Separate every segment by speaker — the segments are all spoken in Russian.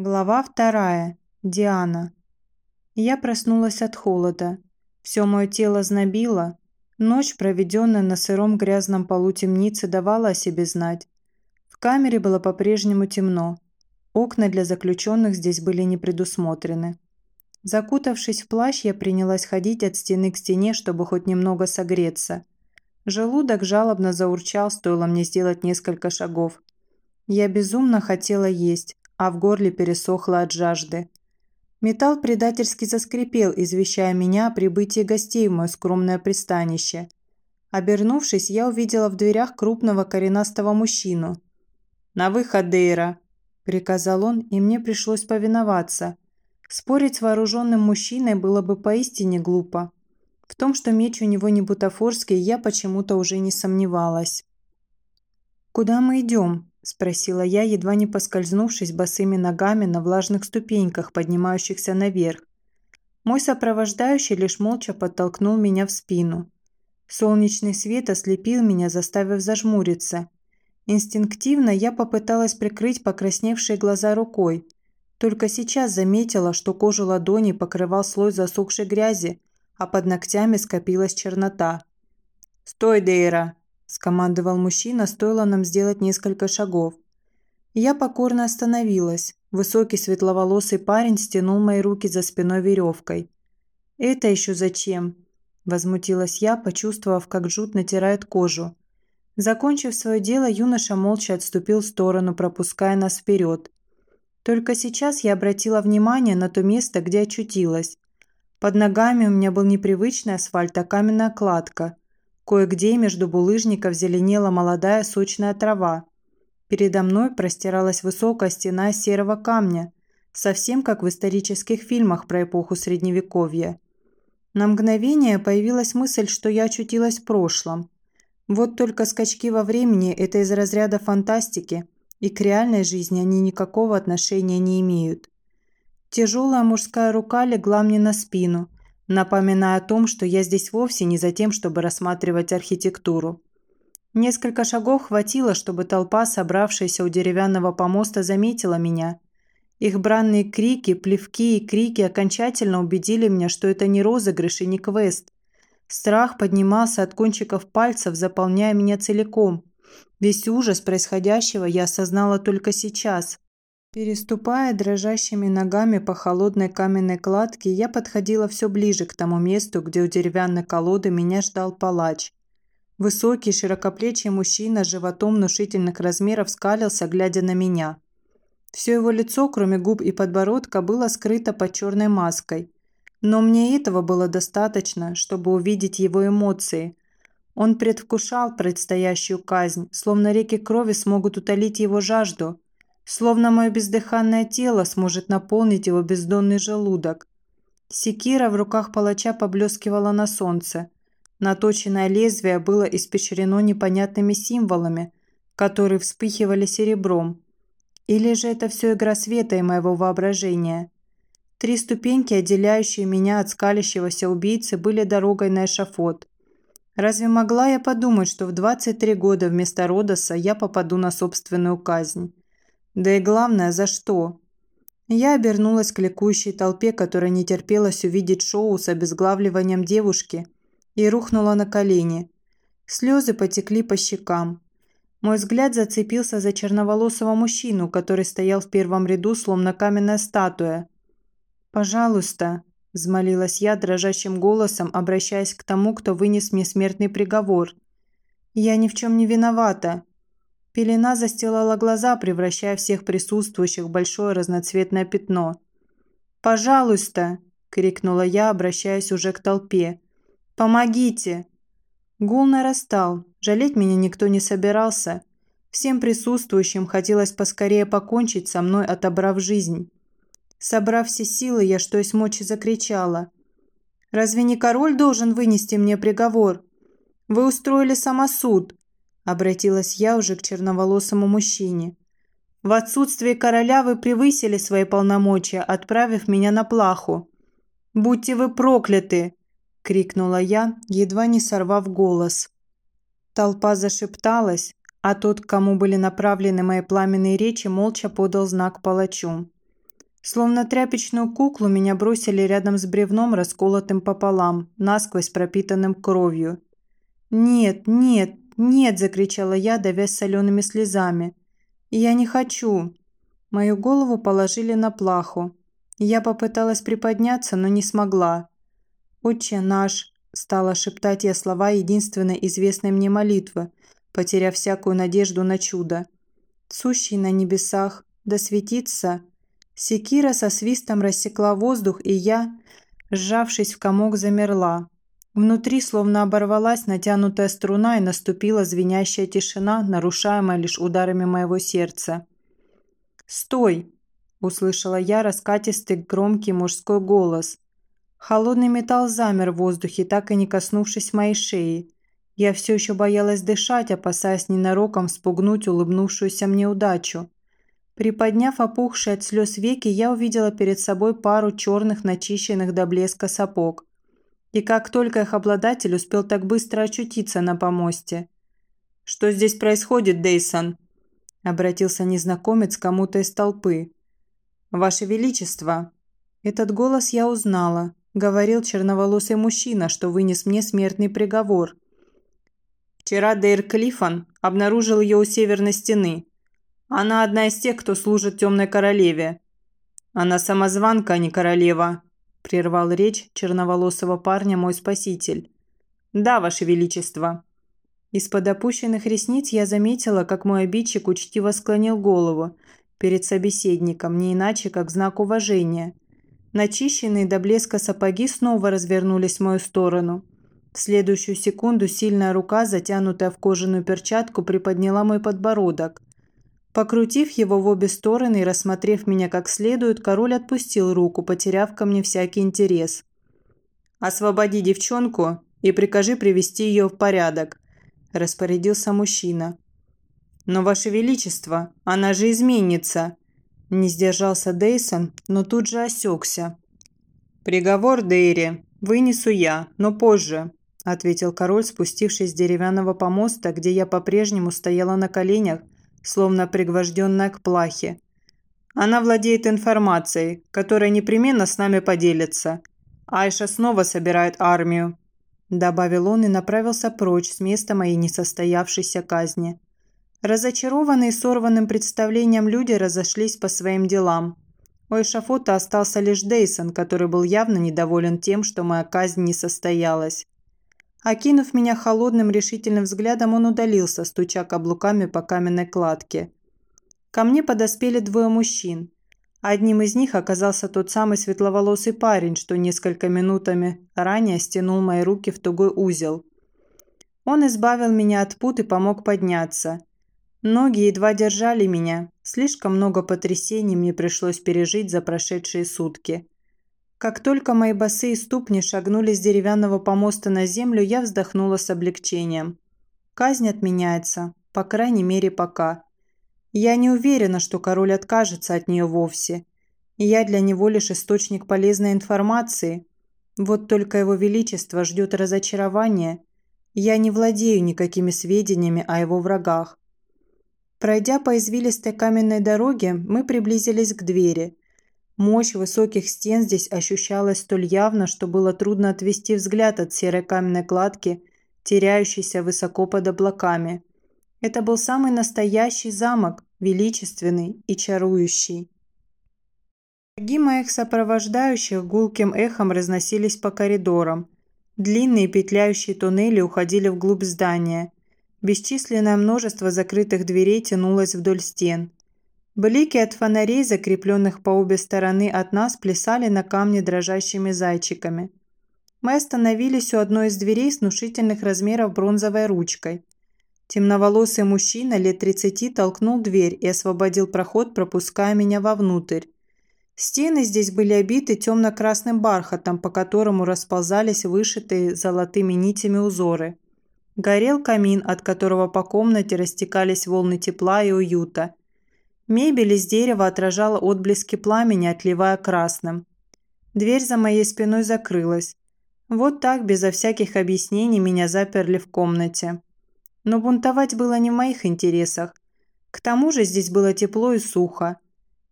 Speaker 1: Глава вторая. Диана. Я проснулась от холода. Все мое тело знобило. Ночь, проведенная на сыром грязном полу темницы, давала о себе знать. В камере было по-прежнему темно. Окна для заключенных здесь были не предусмотрены. Закутавшись в плащ, я принялась ходить от стены к стене, чтобы хоть немного согреться. Желудок жалобно заурчал, стоило мне сделать несколько шагов. Я безумно хотела есть, а в горле пересохло от жажды. Металл предательски заскрипел, извещая меня о прибытии гостей в мое скромное пристанище. Обернувшись, я увидела в дверях крупного коренастого мужчину. «На выход, Дейра!» – приказал он, и мне пришлось повиноваться. Спорить с вооруженным мужчиной было бы поистине глупо. В том, что меч у него не бутафорский, я почему-то уже не сомневалась. «Куда мы идем?» – спросила я, едва не поскользнувшись босыми ногами на влажных ступеньках, поднимающихся наверх. Мой сопровождающий лишь молча подтолкнул меня в спину. Солнечный свет ослепил меня, заставив зажмуриться. Инстинктивно я попыталась прикрыть покрасневшие глаза рукой. Только сейчас заметила, что кожу ладони покрывал слой засохшей грязи, а под ногтями скопилась чернота. «Стой, Дейра!» Скомандовал мужчина, стоило нам сделать несколько шагов. Я покорно остановилась. Высокий светловолосый парень стянул мои руки за спиной веревкой. «Это еще зачем?» – возмутилась я, почувствовав, как жут натирает кожу. Закончив свое дело, юноша молча отступил в сторону, пропуская нас вперед. Только сейчас я обратила внимание на то место, где очутилась. Под ногами у меня был непривычный асфальт, а каменная кладка – Кое-где между булыжников зеленела молодая сочная трава. Передо мной простиралась высокая стена серого камня, совсем как в исторических фильмах про эпоху Средневековья. На мгновение появилась мысль, что я очутилась в прошлом. Вот только скачки во времени – это из разряда фантастики, и к реальной жизни они никакого отношения не имеют. Тяжелая мужская рука легла мне на спину, напоминая о том, что я здесь вовсе не за тем, чтобы рассматривать архитектуру. Несколько шагов хватило, чтобы толпа, собравшаяся у деревянного помоста, заметила меня. Их бранные крики, плевки и крики окончательно убедили меня, что это не розыгрыш и не квест. Страх поднимался от кончиков пальцев, заполняя меня целиком. Весь ужас происходящего я осознала только сейчас. Переступая дрожащими ногами по холодной каменной кладке, я подходила все ближе к тому месту, где у деревянной колоды меня ждал палач. Высокий, широкоплечий мужчина с животом внушительных размеров скалился, глядя на меня. Все его лицо, кроме губ и подбородка, было скрыто под черной маской. Но мне этого было достаточно, чтобы увидеть его эмоции. Он предвкушал предстоящую казнь, словно реки крови смогут утолить его жажду – Словно мое бездыханное тело сможет наполнить его бездонный желудок. Секира в руках палача поблескивала на солнце. Наточенное лезвие было испещрено непонятными символами, которые вспыхивали серебром. Или же это все игра света и моего воображения? Три ступеньки, отделяющие меня от скалящегося убийцы, были дорогой на эшафот. Разве могла я подумать, что в 23 года вместо Родоса я попаду на собственную казнь? Да и главное, за что? Я обернулась к ликующей толпе, которая не терпелась увидеть шоу с обезглавливанием девушки, и рухнула на колени. Слезы потекли по щекам. Мой взгляд зацепился за черноволосого мужчину, который стоял в первом ряду, словно каменная статуя. «Пожалуйста», – взмолилась я дрожащим голосом, обращаясь к тому, кто вынес мне смертный приговор. «Я ни в чем не виновата. Пелена застилала глаза, превращая всех присутствующих в большое разноцветное пятно. «Пожалуйста!» – крикнула я, обращаясь уже к толпе. «Помогите!» Гул нарастал. Жалеть меня никто не собирался. Всем присутствующим хотелось поскорее покончить со мной, отобрав жизнь. Собрав все силы, я что есть мочи закричала. «Разве не король должен вынести мне приговор? Вы устроили самосуд. Обратилась я уже к черноволосому мужчине. В отсутствие короля вы превысили свои полномочия, отправив меня на плаху. Будьте вы прокляты, крикнула я, едва не сорвав голос. Толпа зашепталась, а тот, к кому были направлены мои пламенные речи, молча подал знак палачу. Словно тряпичную куклу меня бросили рядом с бревном, расколотым пополам, насквозь пропитанным кровью. «Нет, нет, нет!» – закричала я, давясь солеными слезами. «Я не хочу!» Мою голову положили на плаху. Я попыталась приподняться, но не смогла. «Отче наш!» – стала шептать я слова единственной известной мне молитвы, потеряв всякую надежду на чудо. «Сущий на небесах, да светится!» Секира со свистом рассекла воздух, и я, сжавшись в комок, замерла. Внутри словно оборвалась натянутая струна и наступила звенящая тишина, нарушаемая лишь ударами моего сердца. «Стой!» – услышала я раскатистый громкий мужской голос. Холодный металл замер в воздухе, так и не коснувшись моей шеи. Я все еще боялась дышать, опасаясь ненароком спугнуть улыбнувшуюся мне удачу. Приподняв опухшие от слез веки, я увидела перед собой пару черных, начищенных до блеска сапог. И как только их обладатель успел так быстро очутиться на помосте. «Что здесь происходит, Дейсон?» – обратился незнакомец кому-то из толпы. «Ваше Величество!» Этот голос я узнала. Говорил черноволосый мужчина, что вынес мне смертный приговор. Вчера Дейр Клиффон обнаружил ее у северной стены. Она одна из тех, кто служит темной королеве. Она самозванка, а не королева», – прервал речь черноволосого парня мой спаситель. «Да, ваше величество». Из-под опущенных ресниц я заметила, как мой обидчик учтиво склонил голову перед собеседником, не иначе, как знак уважения. Начищенные до блеска сапоги снова развернулись в мою сторону. В следующую секунду сильная рука, затянутая в кожаную перчатку, приподняла мой подбородок. Покрутив его в обе стороны и рассмотрев меня как следует, король отпустил руку, потеряв ко мне всякий интерес. «Освободи девчонку и прикажи привести ее в порядок», – распорядился мужчина. «Но, Ваше Величество, она же изменится!» Не сдержался Дейсон, но тут же осекся. «Приговор, Дейри, вынесу я, но позже», – ответил король, спустившись с деревянного помоста, где я по-прежнему стояла на коленях – словно пригвожденная к плахе. Она владеет информацией, которая непременно с нами поделится. Айша снова собирает армию», – добавил он и направился прочь с места моей несостоявшейся казни. Разочарованные сорванным представлением люди разошлись по своим делам. У эшафота остался лишь Дейсон, который был явно недоволен тем, что моя казнь не состоялась. Окинув меня холодным решительным взглядом, он удалился, стуча каблуками по каменной кладке. Ко мне подоспели двое мужчин. Одним из них оказался тот самый светловолосый парень, что несколько минутами ранее стянул мои руки в тугой узел. Он избавил меня от пут и помог подняться. Ноги едва держали меня. Слишком много потрясений мне пришлось пережить за прошедшие сутки. Как только мои босые ступни шагнули с деревянного помоста на землю, я вздохнула с облегчением. Казнь отменяется, по крайней мере пока. Я не уверена, что король откажется от нее вовсе. Я для него лишь источник полезной информации. Вот только его величество ждет разочарования. Я не владею никакими сведениями о его врагах. Пройдя по извилистой каменной дороге, мы приблизились к двери – Мощь высоких стен здесь ощущалась столь явно, что было трудно отвести взгляд от серой каменной кладки, теряющейся высоко под облаками. Это был самый настоящий замок, величественный и чарующий. Шаги моих сопровождающих гулким эхом разносились по коридорам. Длинные петляющие туннели уходили вглубь здания. Бесчисленное множество закрытых дверей тянулось вдоль стен. Блики от фонарей, закрепленных по обе стороны от нас, плясали на камне дрожащими зайчиками. Мы остановились у одной из дверей с внушительных размеров бронзовой ручкой. Темноволосый мужчина лет 30 толкнул дверь и освободил проход, пропуская меня вовнутрь. Стены здесь были обиты темно-красным бархатом, по которому расползались вышитые золотыми нитями узоры. Горел камин, от которого по комнате растекались волны тепла и уюта. Мебель из дерева отражала отблески пламени, отливая красным. Дверь за моей спиной закрылась. Вот так, безо всяких объяснений, меня заперли в комнате. Но бунтовать было не в моих интересах. К тому же здесь было тепло и сухо.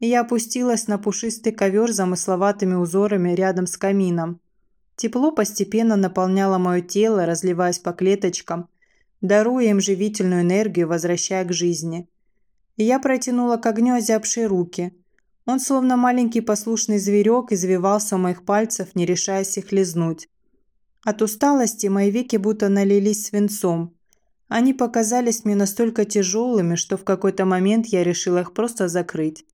Speaker 1: я опустилась на пушистый ковер с замысловатыми узорами рядом с камином. Тепло постепенно наполняло мое тело, разливаясь по клеточкам, даруя им живительную энергию, возвращая к жизни. И я протянула к огню озябшие руки. Он, словно маленький послушный зверек, извивался у моих пальцев, не решаясь их лизнуть. От усталости мои веки будто налились свинцом. Они показались мне настолько тяжелыми, что в какой-то момент я решила их просто закрыть.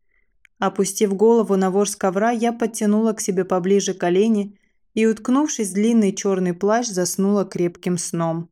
Speaker 1: Опустив голову на ворс ковра, я подтянула к себе поближе колени и, уткнувшись в длинный черный плащ, заснула крепким сном.